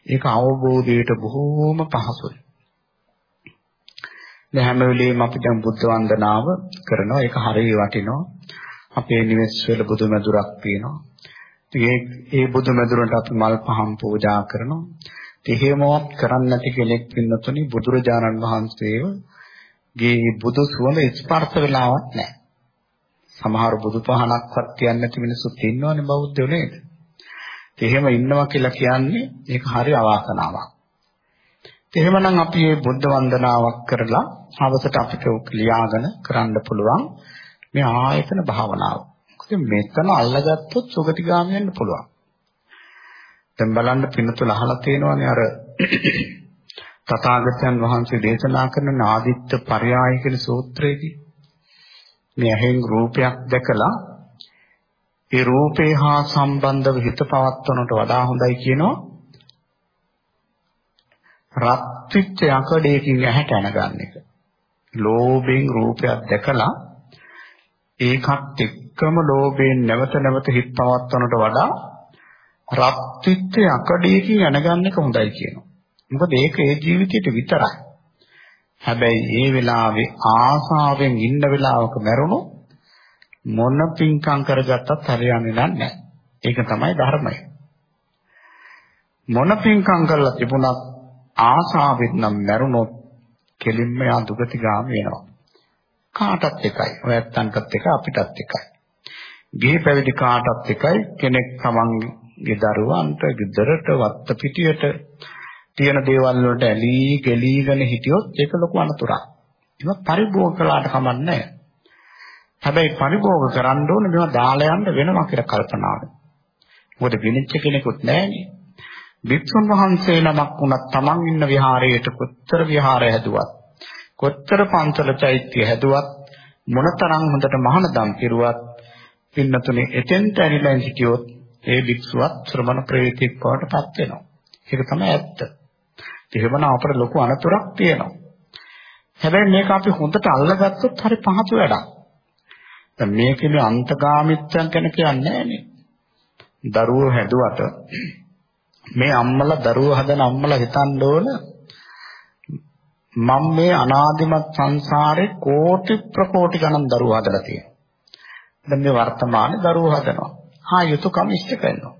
Speaker 1: ඒක අවබෝධයට බොහෝම පහසුයි. දැන් හැම වෙලෙම අපි දැන් බුද්ධ වන්දනාව කරනවා ඒක හරිය වටිනවා. අපේ නිවෙස් වල බුදු මැදුරක් තියෙනවා. ඒ ඒ බුදු මැදුරට අපි මල් පහන් පූජා කරනවා. එහෙමවත් කරන්නේ නැති කෙනෙක් පින්නතුනි බුදුරජාණන් වහන්සේව ගේ බුදු සුවඳ ස්පර්ශ වෙලාවක් නැහැ. සමහර බුදු පහනක්වත් තියන්නේ නැති මිනිස්සුත් ඉන්නවනේ බෞද්ධයෝ නේද? එහෙම ඉන්නවා කියලා කියන්නේ ඒක හරි අවාසනාවක්. එහෙමනම් අපි මේ බුද්ධ වන්දනාවක් කරලා හවසට අපිට ලියාගෙන කරන්න පුළුවන් මේ ආයතන භාවනාව. මොකද මෙතන අල්ලගත්තොත් සුගතිගාමී වෙන්න පුළුවන්. දැන් බලන්න පින්නතුල අහලා තියෙනවානේ අර තථාගතයන් වහන්සේ දේශනා කරන ආදිත්ත පරයාය කියන සූත්‍රයේදී මේ ඇහෙන් රූපයක් දැකලා ඒ රූපේ හා සම්බන්ධව හිත පවත්වනට වඩා හොඳයි කියනවා රත් වෙච්ච යකඩයකින් ඇහැට අනගන්න එක. ලෝභයෙන් රූපයක් දැකලා ඒකත් එක්කම ලෝභයෙන් නැවත නැවත හිත පවත්වනට වඩා රත් වෙච්ච යකඩයකින් අනගන්න එක හොඳයි කියනවා. මොකද ඒක ඒ ජීවිතේට විතරයි. හැබැයි ඒ වෙලාවේ ආසාවෙන් ඉන්න වෙලාවක මැරුණොත් මොන පිංකම් කරගත්තත් හරියන්නේ නැහැ. ඒක තමයි ධර්මය. මොන පිංකම් කරලා තිබුණත් ආසාවෙන් නම් මැරුණොත් කෙලින්ම යා දුගතිගාම වෙනවා. කාටත් එකයි. ඔයත්තන්ටත් එකයි අපිටත් එකයි. ගිහි පැවිදි කාටත් එකයි කෙනෙක් තමන්ගේ දරුවන්ට ගෙදරට වත්ත පිටියට තියෙන දේවල් වලට ඇලී ගලීගෙන හිටියොත් ඒක ලොකු අනතුරක්. ඒක පරිභෝග කළාට කමන්නේ හැබැයි පරිභෝග කරන්න ඕනේ මේවා දාලා යන්න වෙනවා කියලා කල්පනාව. මොකද විනිච්ච කෙනෙකුත් නැහැනේ. වික්ෂුන් වහන්සේ නමක් වුණත් Taman ඉන්න විහාරයට කොච්චර විහාරය හැදුවත් කොච්චර පන්සල චෛත්‍ය හැදුවත් මොනතරම් හොඳට මහානදම් කෙරුවත් පින්නතුනේ එතෙන්ට ඇවිල්ලා හිටියොත් ඒ වික්ෂුවත් ශ්‍රමණ ප්‍රේතෙක් බවට පත් වෙනවා. ඒක තමයි ඇත්ත. එහෙමනම් අපට ලොකු අනතුරක් තියෙනවා. හැබැයි මේක අපි හොඳට අල්ලගත්තොත් හරි පහසු වැඩක්. දැන් මේකේ අන්තගාමිත්වයන් ගැන කියන්නේ නෑනේ. දරුවෝ හැදුවට මේ අම්මලා දරුවෝ හදන අම්මලා හිතන්න ඕන මම මේ අනාදිමත් සංසාරේ කෝටි ප්‍රකෝටි ගණන් දරුවෝ හදලා තියෙනවා. දැන් මේ වර්තමානයේ දරුවෝ හදනවා. හා යුතුයකම් ඉෂ්ට කරනවා.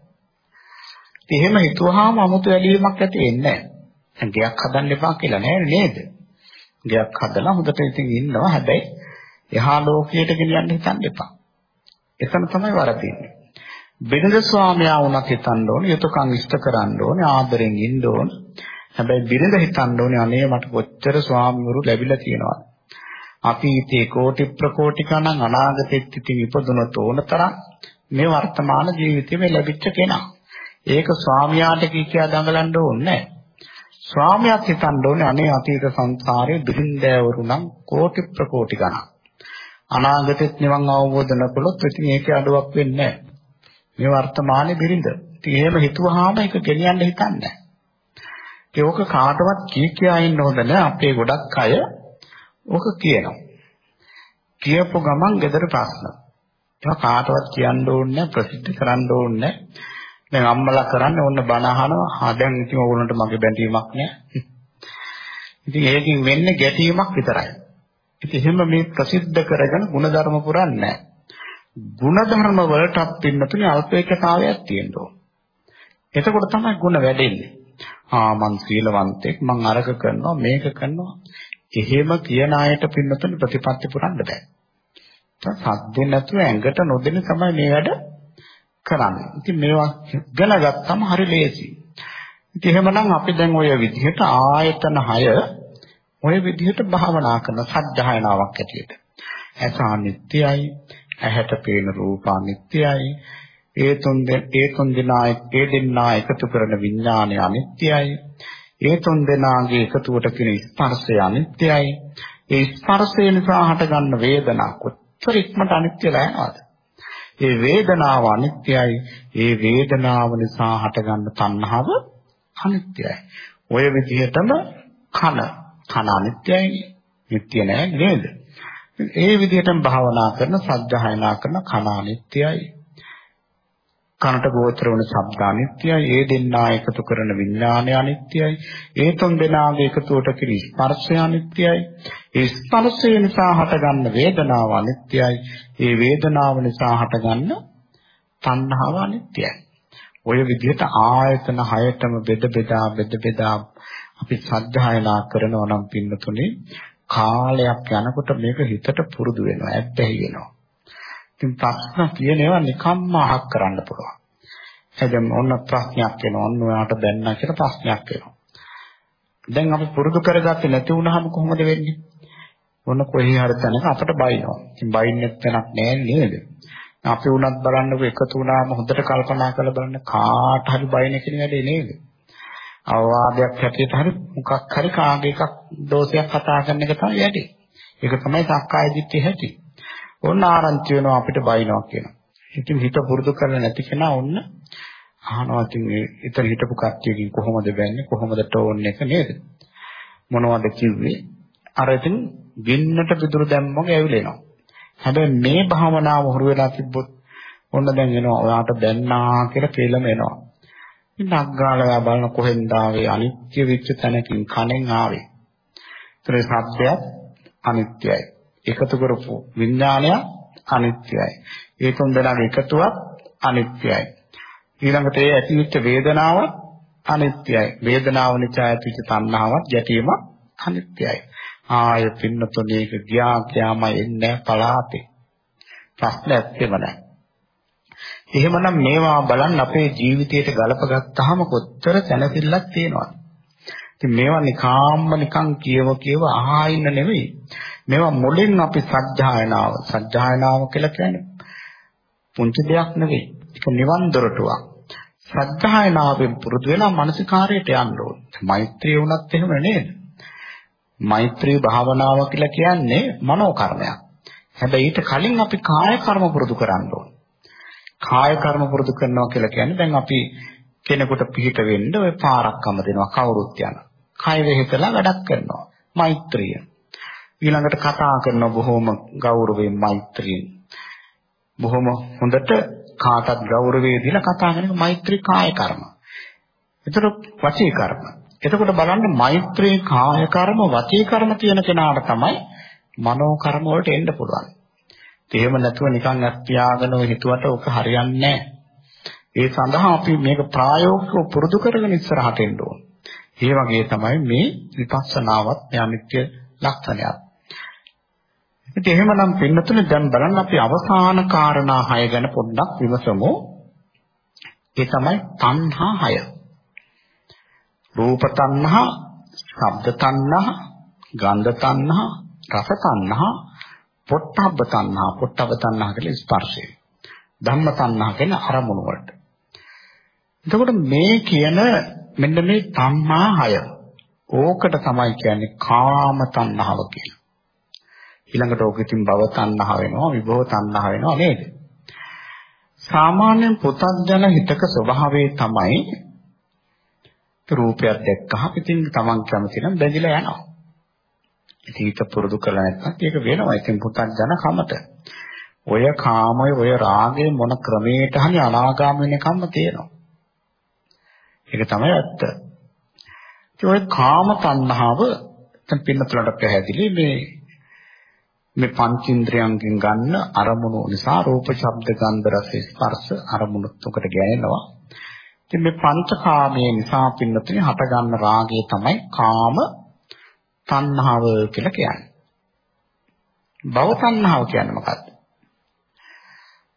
Speaker 1: එහෙම හිතුවාම 아무තු ඇලීමක් ඇති වෙන්නේ නැහැ. ගයක් හදන්න එපා කියලා නෑ නේද? ගයක් හදලා හොඳට ඉතින් ඉන්නවා. හැබැයි එහා ලෝකයට ගෙනියන්න හිතන්න එපා. එතන තමයි වරදින්නේ. බිරිඳ ස්වාමියා වුණත් හිතන්න ඕනේ යුතුයකම් ඉෂ්ට කරන්න ඕනේ ආදරෙන් ඉන්න ඕනේ. හැබැයි බිරිඳ හිතන්න ඕනේ අනේ මට කොච්චර ස්වාමිවරු ලැබිලා තියෙනවද? අතීතේ කෝටි ප්‍රකෝටි ගණන් අනාගතෙත් ඉතින් ඉපදුනොත් ඕන තරම් මේ වර්තමාන ජීවිතේ ලැබිච්ච කෙනා. ඒක ස්වාමියාට කියා දඟලන්න ඕනේ ස්වාමියාත් හිතන්න ඕනේ අනේ අතීත සංසාරේ බිරින්දෑවරු නම් කෝටි ප්‍රකෝටි ගණන්. අනාගතෙත් නිවන් අවබෝධ නොකළොත් ඉතින් ඒකේ අඩුවක් වෙන්නේ මේ වර්තමානයේ බිරිඳ. ඉතින් එහෙම හිතුවාම ඒක ගෙනියන්න හිතන්නේ ඒක කාටවත් කී කියා ඉන්න හොඳ නෑ අපේ ගොඩක් අය ඕක කියනවා. කියපු ගමන් ගෙදර ප්‍රශ්න. ඒක කාටවත් කියන්න ඕනේ ප්‍රසිද්ධ කරන්න ඕනේ දැන් අම්මලා කරන්නේ ඕන්න බණ අහනවා. ආ දැන් ඉතින් ඕගොල්ලන්ට මගේ බැඳීමක් නෑ. ඉතින් ඒකෙන් වෙන්නේ ගැටීමක් විතරයි. ඉතින් එහෙම මේ ප්‍රසිද්ධ කරගෙන ಗುಣධර්ම පුරන්නේ නැහැ. ಗುಣධර්ම වලටත් පින්නතුනි අල්පේකතාවයක් තියෙන්න ඕන. එතකොට තමයි ಗುಣ වැඩෙන්නේ. ආ මං සීලවන්තෙක් මං අරක කරනවා මේක කරනවා. එහෙම කියන අයට පින්නතුනි ප්‍රතිපත්ති පුරන්න බෑ. සද්දේ නැතුව ඇඟට නොදෙන තමයි මේ වැඩ කරන්නේ. ඉතින් මේවා ඉගෙන ගත්තම හරි ලේසියි. ඉතින් එහෙමනම් අපි දැන් ওই විදිහට ආයතන 6 ওই විදිහට භාවනා කරන සත්‍යයනාවක් ඇටියෙට. ඇස අනිත්‍යයි, ඇහැට පේන රූප අනිත්‍යයි, ඒ තුන් ඒ තුන් දෙනා ඒ දෙන්නා එකතු කරන විඥානය අනිත්‍යයි. ඒ තුන් දෙනාගේ එකතුවට කියන ස්පර්ශය අනිත්‍යයි. ඒ ස්පර්ශය නිසා හටගන්න වේදනා කොච්චර ඉක්මනට අනිත්‍යලා යනවද? ඒ වේදනාව අනිත්‍යයි. ඒ වේදනාව නිසා හටගන්න තණ්හාව අනිත්‍යයි. ඔය විදිහටම කන කන අනිත්‍යයි. නිට්ටය නෑ නේද? ඒ විදිහටම භාවනා කරන සද්ධායනා කරන කන අනිත්‍යයි. කනට ගෝචර වන ශබ්ද අනිත්‍යයි. ඒ දෙන්නා එකතු කරන විඥානය අනිත්‍යයි. ඒ තුන් දෙනාගේ එකතුවට කිරි ස්පර්ශය අනිත්‍යයි. ඒ ස්පර්ශය නිසා හටගන්න වේදනාව අනිත්‍යයි. ඒ වේදනාව නිසා හටගන්න තණ්හාව අනිත්‍යයි. ඔය විදිහට ආයතන හයතම බෙද බෙදා බෙද බෙදා අපි සද්ධායනා කරනවා නම් පින්නතුනේ කාලයක් යනකොට මේක හිතට පුරුදු වෙනවා ඇත්තයි වෙනවා ඉතින් ප්‍රශ්න කියන ඒවා නිකම්ම අහක් කරන්න පුළුවන්. එදෙම ඔන්න ප්‍රශ්නයක් එනවා. ඔන්න ඔයාට දැන්න කියලා ප්‍රශ්නයක් එනවා. දැන් අපි පුරුදු කරගත්තේ නැති වුනහම කොහොමද වෙන්නේ? ඔන්න කොහේ හරි තැනක අපට බයිනවා. ඉතින් බයින්නේ තැනක් නෑ නේද? අපි උනත් බලන්නකො එකතු වුණාම හොඳට කල්පනා කරලා බලන්න කාට හරි බයින කියන වැඩේ නේද? අවවාදයක් හැටියට හරි මොකක් හරි කාගේ එකක් දෝෂයක් කතා කරන එක තමයි යටි. ඒක තමයි සක්කාය දිට්ඨිය හැටි. ඔන්න ආරංචි වෙනවා අපිට බයිනවා කියනවා. ඉතින් හිත පුරුදු කරලා නැති කෙනා ඔන්න අහනවා ඉතින් මේ ඉතින් හිටපු කට්ටියකින් කොහොමද බැන්නේ කොහොමද ටෝන් එක නේද? මොනවද කිව්වේ? අර ඉතින් ගින්නට පිටුරු දැම්මම ඇවිලෙනවා. හැබැයි මේ භාවනාව හුරු වෙලා තිබ්බොත් ඔන්න දැන් එනවා ඔයාට දැන්නා කියලා කෙලම එනවා. ඉතින් අග්ගාලයා බලන කොහෙන්ද ආවේ අනිත්‍ය වෙච්ච තැනකින් කණෙන් ආවේ. ඒතර සත්‍යයක් අනිත්‍යයි. එකතු කරපු විඥානය අනිත්‍යයි. ඒ තුන් දෙනාගේ එකතුවක් අනිත්‍යයි. ඊළඟට ඒ ඇතිවෙච්ච වේදනාව අනිත්‍යයි. වේදනාව නිසා ඇතිවෙච්ච තණ්හාවක් යැපීම අනිත්‍යයි. ආය පින්නතුනේක ගියා ගියාම එන්නේ පලාතේ. ප්‍රශ්න ඇත්තෙම නැහැ. එහෙමනම් මේවා බලන්න අපේ ජීවිතයට ගලප ගත්තාම කොච්චර සැනසෙල්ලක් තියෙනවද? ඉතින් මේවා නිකාම්ම නිකන් කියව කියව අහා ඉන්න නෙවෙයි. මේවා මුලින් අපි සත්‍යයනාව සත්‍යයනාව කියලා කියන්නේ පුංචි දෙයක් නෙවෙයි. ඒක නිවන් දොරටුවක්. සත්‍යයනාවෙන් පුරුදු වෙලා මානසිකාරයට යන්න ඕනේ. මෛත්‍රිය වුණත් එහෙම නේද? මෛත්‍රී භාවනාව කියලා කියන්නේ මනෝ කර්මයක්. හැබැයි ඊට කලින් අපි කාය කර්ම පුරුදු කරන්න ඕනේ. කාය කර්ම පුරුදු කරනවා කියලා කියන්නේ දැන් අපි කෙනෙකුට පිහිට වෙන්න ඔය පාරක්කම දෙනවා කවුරුත් යන. කය වෙහෙතලා වැඩක් කරනවා. මෛත්‍රිය. ඊළඟට කතා කරන බොහොම ගෞරවයෙන් මෛත්‍රියෙන් බොහොම හොඳට කාටත් ගෞරවය දීලා කතා කරන මෛත්‍රී කාය කර්ම. ඒතර වචී කර්ම. එතකොට බලන්න මෛත්‍රී කාය කර්ම වචී කර්ම කියන කෙනාට තමයි මනෝ කර්ම වලට එන්න පුළුවන්. එහෙම නැතුව නිකන් අත්‍යාගන හිතුවට ඔක හරියන්නේ ඒ සඳහා අපි මේක ප්‍රායෝගිකව පුරුදු කරගෙන ඉස්සරහට එන්න ඕන. ඒ වගේ තමයි මේ විපස්සනාවත් අනිත්‍ය ලක්ෂණයක්. ඉතින් එහෙමනම් පින්නතුනේ දැන් බලන්න අපි අවසාන කාරණා 6 ගැන පොඩ්ඩක් විමසමු. ඒ තමයි තණ්හා 6. රූප තණ්හා, ශබ්ද තණ්හා, ගන්ධ තණ්හා, රස තණ්හා, පොට්ටබ්බ තණ්හා, පොට්ටබ්බ තණ්හා කියලා ස්පර්ශය. ධම්ම තණ්හා කියන අරමුණු වලට. එතකොට මේ කියන මෙන්න මේ තණ්හා 6. ඕකට තමයි කියන්නේ කාම තණ්හාව කියලා. ඊළඟට ඕක ඉතින් භව තණ්හා වෙනවා විභව තණ්හා වෙනවා නේද? සාමාන්‍යයෙන් පුතග්ජන හිතක ස්වභාවය තමයි රූපයක් දැක්කහම ඉතින් තමන් කැමති නම් බැඳිලා යනවා. ඉතින් හිත පුරුදු කරලා නැත්නම් ඒක වෙනවා. ඉතින් පුතග්ජන කමට. ඔය කාමය ඔය රාගය මොන ක්‍රමයකට හරි අනාගාමී වෙනකම්ම තියෙනවා. ඒක තමයි ඇත්ත. ඒ ඔය කාම තණ්හාව දැන් පින්නතුලට පැහැදිලි මේ මේ පංචේන්ද්‍රයන්ගෙන් ගන්න අරමුණු නිසා රූප, ශබ්ද, ගන්ධ, රස, ස්පර්ශ අරමුණුත් උකට ගැනෙනවා. ඉතින් මේ පංචකාමයේ නිසා පින්නතුනේ හටගන්න රාගය තමයි කාම තණ්හාව කියලා කියන්නේ. භව තණ්හාව කියන්නේ මොකක්ද?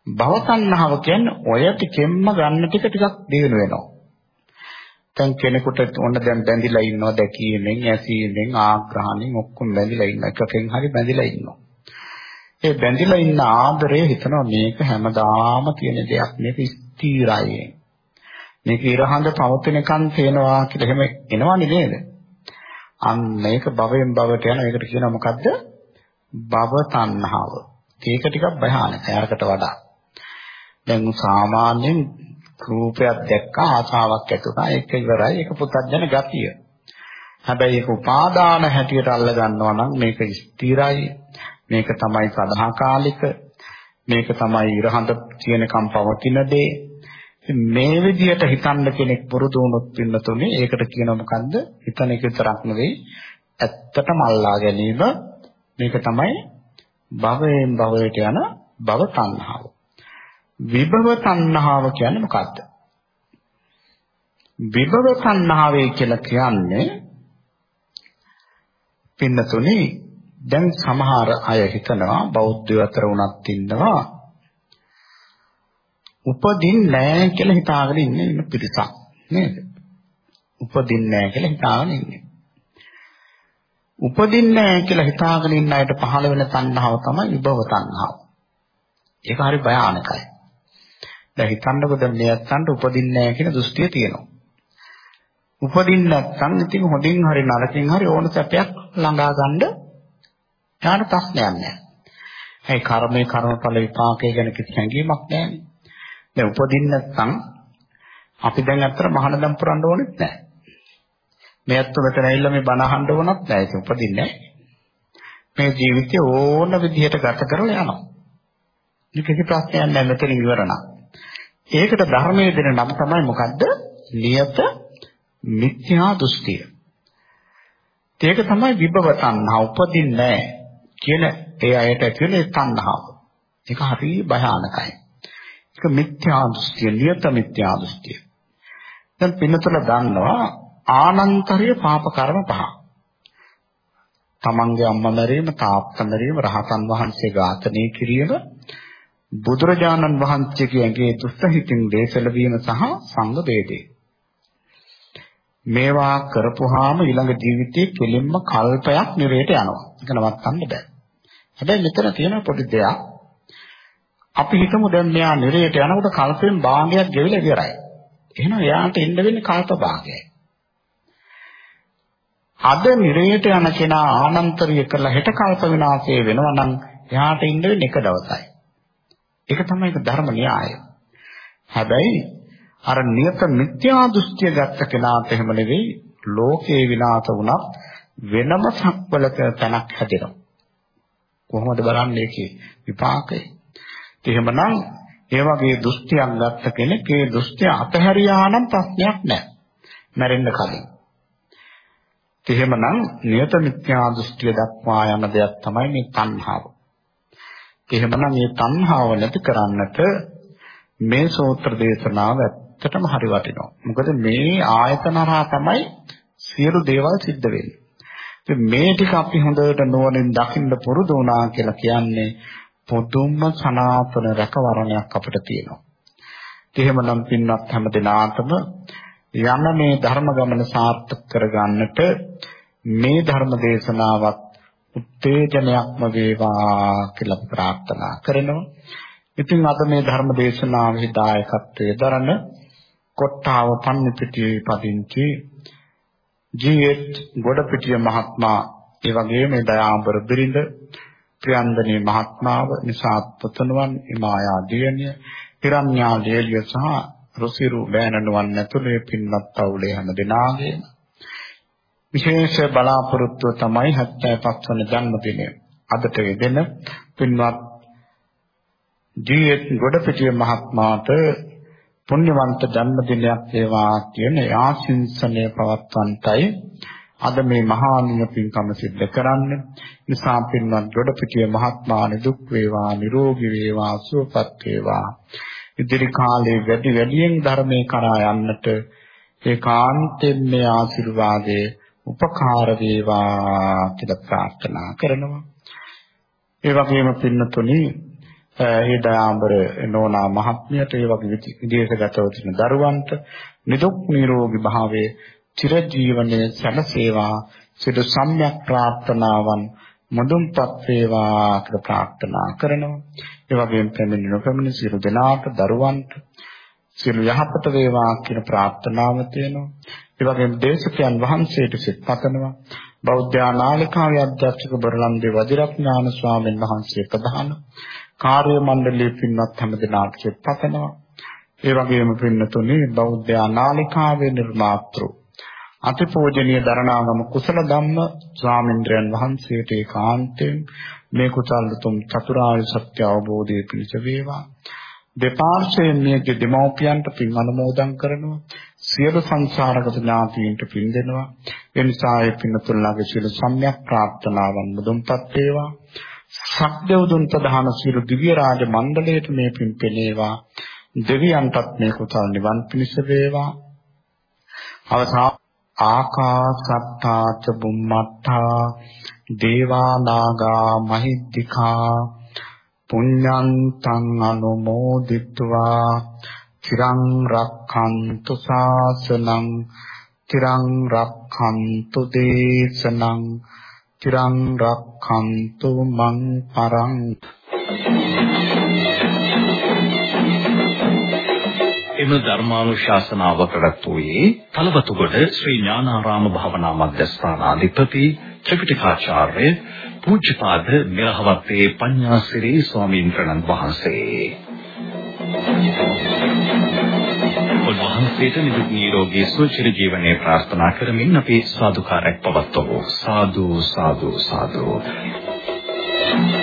Speaker 1: භව තණ්හාව කියන්නේ ඔය ටිකෙන්ම ගන්න ටික ටිකක් දිනු වෙනවා. දැන් කෙනෙකුට ඕන දැන් බැඳිලා ඉන්නවා දැකීමෙන්, ඇසීමෙන්, ආග්‍රහණයෙන් ඔක්කොම බැඳිලා ඉන්න එකකින් හරි බැඳිලා ඉන්නවා. ඒ බැඳිලා ඉන්න ආදරය හිතනවා මේක හැමදාම තියෙන දෙයක් මේක ස්ථිරයි. මේක ඉරහඳ පවතිනකන් තේනවා කියලා එහෙම එනවනේ නේද? අන්න මේක භවයෙන් භවට යන එකට කියනවා මොකද්ද? භව තණ්හාව. ඒක ටිකක් භයානකයි අරකට වඩා. දැන් සාමාන්‍යයෙන් රූපයක් දැක්කා ආසාවක් ඇති වුණා ඒක ඉවරයි ඒක පුතත්ජන ගතිය. හැබැයි ඒක උපාදාන හැටියට අල්ල ගන්නවා නම් මේක ස්ථිරයි මේක තමයි සදාකාලික මේක තමයි ඉරහඳ කියනකම් පවතින දේ මේ විදිහට හිතන්න කෙනෙක් පුරුදු වුණොත් පින්නතුනේ ඒකට කියන මොකද්ද? හිතන එක විතරක් නෙවෙයි ඇත්තටම අල්ලා ගැනීම. මේක තමයි භවයෙන් භවයට යන භව තණ්හාව. විභව තණ්හාව කියන්නේ මොකද්ද? විභව තණ්හාවේ කියලා කියන්නේ පින්නතුනේ දැන් සමහර අය හිතනවා බෞද්ධ අතර උනත් ඉන්නවා උපදින්නේ නැහැ කියලා හිතාගෙන ඉන්නේ ඉන්න පිරිසක් නේද? උපදින්නේ නැහැ කියලා හිතාගෙන ඉන්නේ. උපදින්නේ නැහැ කියලා හිතාගෙන ඉන්න අයට පහළ වෙන තණ්හාව තමයි විභව තණ්හාව. ඒක හරි භයානකයි. දැන් හිතන්නකෝ දැන් මේ අත්තන්ට උපදින්නේ නැහැ කියන දෘෂ්ටිය තියෙනවා. උපදින්න නැත්නම් ඉතින් හොඳින් හරි නරකින් හරි ඕන සැපයක් ළඟා ගන්න යාන ප්‍රශ්නයක් නැහැ. ඒ කර්මයේ කර්මඵල විපාකයේ ගැන කිසි හැඟීමක් නැහැ. දැන් උපදින්න නැත්නම් අපි දැන් අතර මහානදම් පුරන්න ඕනෙත් නැහැ. මේ අත්තු මෙතන ඇවිල්ලා මේ බණ අහන්න ඕනත් නැහැ. ඒක උපදින්නේ මේ ජීවිතය ඕන විදිහට ගත කරලා යනවා. මේ කිසි ප්‍රශ්නයක් නැහැ මෙතන ඉවර නැහැ. ඒකට ධර්මයේ දෙන නම තමයි මොකද්ද? නියත මිත්‍යා දෘෂ්ටිය. ඒක තමයි විභව තණ්හා උපදින්නේ කියන ඒ අයට ඇති වෙන තණ්හාව. ඒක හරි භයානකයි. ඒක මිත්‍යා දෘෂ්ටිය, නියත මිත්‍යා දෘෂ්ටිය. දැන් පින්නතල දන්නවා ආනන්තරීය පාප කර්ම පහ. තමන්ගේ අම්මා මරීම, තාත්තා මරීම, රහතන් වහන්සේ ඝාතනය කිරීම, බුදුරජාණන් වහන්සේගේ ඇඟේ දුස්සහිතින් දේශල වීම සහ සංඝ ભેදේ. මේවා කරපුවාම ඊළඟ ජීවිතේ කෙලින්ම කල්පයක් නිරේට යනවා. ඒක නවත්තන්න බෑ. හැබැයි මෙතන තියෙන පොඩි දෙයක් අපි හිතමු දැන් මෙයා නිරේට යනකොට කල්පෙන් භාගයක් ගෙවිලා ඉවරයි. එහෙනම් එයාට එන්න වෙන්නේ කල්ප භාගයයි. අද නිරේට යන කෙනා ආනන්තරිය කරලා හෙට කල්ප විනාශය වෙනවා නම් එයාට ඉන්න වෙන්නේ එක දවසයි. ඒක තමයි ධර්ම න්‍යාය. හැබැයි අර නියත මිත්‍යා දෘෂ්ටිය ගත්ත කෙනාට එහෙම නෙවෙයි ලෝකේ විනාශ වුණත් වෙනම සක්වලක තැනක් හැදෙනවා. කොහොමද බලන්නේ ඒකේ විපාකය? එහෙමනම් ඒ වගේ දෘෂ්ටියක් ගත්ත කෙනෙක් ඒ දෘෂ්ටිය අපහැරියා නම් ප්‍රශ්නයක් නැහැ. මැරෙන්න කලින්. එහෙමනම් නියත මිත්‍යා දෘෂ්ටිය දක්වා යන දෙයක් තමයි මේ තණ්හාව. එහෙමනම් මේ තණ්හාව නැති කරන්නට මේ සූත්‍ර දේශනාව ඇත්තටම හරි වටිනවා. මොකද මේ ආයතන හරහා තමයි සියලු දේවල් සිද්ධ වෙන්නේ. ඉතින් මේ ටික අපි හොඳට නුවණින් දකින්න පුරුදු වුණා කියලා කියන්නේ පොදුම්ම සනාතන රැකවරණයක් අපිට තියෙනවා. එහෙමනම් පින්වත් හැම දිනාටම යන මේ ධර්ම ගමන සාර්ථක කරගන්නට මේ ධර්ම දේශනාවත් උත්තේජනයක්ම වේවා කියලා ප්‍රාර්ථනා කරනවා. ඉතින් අද මේ ධර්ම දේශනාවේ දායකත්වයේ දරන කොට්ටාව පන්නිපිටියේ පදිංචි ජී.එච්. ගොඩපිටිය මහත්මයා ඒ වගේම මේ දයාඹර බිරිඳ ප්‍රියන්දනී මහත්මාව නිසාත් පුතණුවන් ඉමායා දියණිය හිරඤ්ඤා දේලිය සහ රුසිරු බෑනනුවන් ඇතුළේ පින්වත් පවුලේ හැම දෙනාගේම විශේෂ බලාපොරොත්තුව තමයි 75 වන ජන්මදිනය. අදට යෙදෙන පින්වත් ජී.එච්. ගොඩපිටිය මහත්මයාට පුණ්‍යවන්ත ජන්මදිනයක් වේවා කියන ආශිංසනය පවත්වන්ටයි අද මේ මහා නිය පින්කම සිද්ධ කරන්නේ. නිසා පින්වත් ගොඩපිටිය මහත්මයා නිදුක් වේවා නිරෝගී වේවා සුවපත් වේවා ඉදිරි කාලේ වැඩි වැඩියෙන් ධර්මේ කරා යන්නට ඒකාන්තයෙන් මේ ආශිර්වාදයේ උපකාර වේවා කියලා ප්‍රාර්ථනා කරනවා. ඒ වගේම පින්නතුනි ඒ දයාඹර නෝනා මහත්මියට ඒ වගේ විදේශගතව තියෙන දරුවන්ට නිදුක් නිරෝගී භාවයේ චිරජීවනයේ සැලසේවා සිදු සම්‍යක් ප්‍රාර්ථනාවන් මුදුන්පත් වේවා කියලා ප්‍රාර්ථනා කරනවා. ඒ වගේම පැමිණි නොපැමිණි සියලු දෙනාට දරුවන්ට සියලු යහපත වේවා කියන ප්‍රාර්ථනාව තියෙනවා. ඒ වගේම දේශකයන් වහන්සේට සිත පතනවා. බෞද්ධ ආනාලිකාවේ අධ්‍යක්ෂක බරලන්දේ වජිරඥාන ස්වාමීන් වහන්සේ ප්‍රධාන කාර්ය මණ්ඩලයේ පින්වත් හැම දෙනාට සිත පතනවා. ඒ වගේම පින්නතුනේ බෞද්ධ ආනාලිකාවේ නිර්මාතෘ අතිපූජනීය දරණාගම කුසල ධම්ම ස්වාමින්ද්‍රයන් වහන්සේට ඒකාන්තයෙන් මේ කුසල් තුම් චතුරාර්ය සත්‍ය අවබෝධයේ පිණිස වේවා. දෙපාර්ශ්වයෙන් මේකේ දෙමෝපියන්ට පින් අනුමෝදන් කරනවා. සියලු සංසාරගත ඥාතීන්ට පින් දෙනවා. ඒ නිසා ඒ පින්තුල්ලාගේ සියලු සම්‍යක් ප්‍රාර්ථනාවන් මුදුන්පත් වේවා. සක්දෙව්දුන් ප්‍රධාන සියලු දිව්‍ය රාජ මණ්ඩලයට මේ පින් පෙනේවා. දෙවියන්ටත් මේ කුසල් නිවන් පිණිස වේවා. අවසාන ආකාසත්තාච බුම්මත්තා දේවා නාග මහිද්దికා පුඤ්ඤන්තං අනුමෝදිත්වා තිරං රක්ඛන්තු ශාසනං තිරං රක්ඛන්තු දේශනං තිරං රක්ඛන්තු මං පරං
Speaker 2: එම ධර්මානුශාසනාව ප්‍රවත්වුවේ තලවතුගොඩ ශ්‍රී ඥානාරාම භවනා මධ්‍යස්ථානාධිපති ත්‍රිපිටකාචාර්ය පූජ්‍යපාද මෙරහවත්තේ පඤ්ඤාසිරි ස්වාමීන් වහන්සේ. උන්වහන්සේට නිදුක් නිරෝගී සුවචිර ජීවනයේ ප්‍රාර්ථනා කරමින් අපි සාදුකාරයක් පවත්වමු. සාදු සාදු සාදු. Thank you.